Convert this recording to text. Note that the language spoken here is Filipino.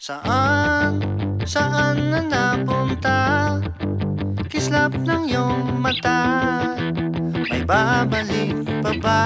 Saan, saan na napunta? Kislap ng iyong mata May babalik pa ba?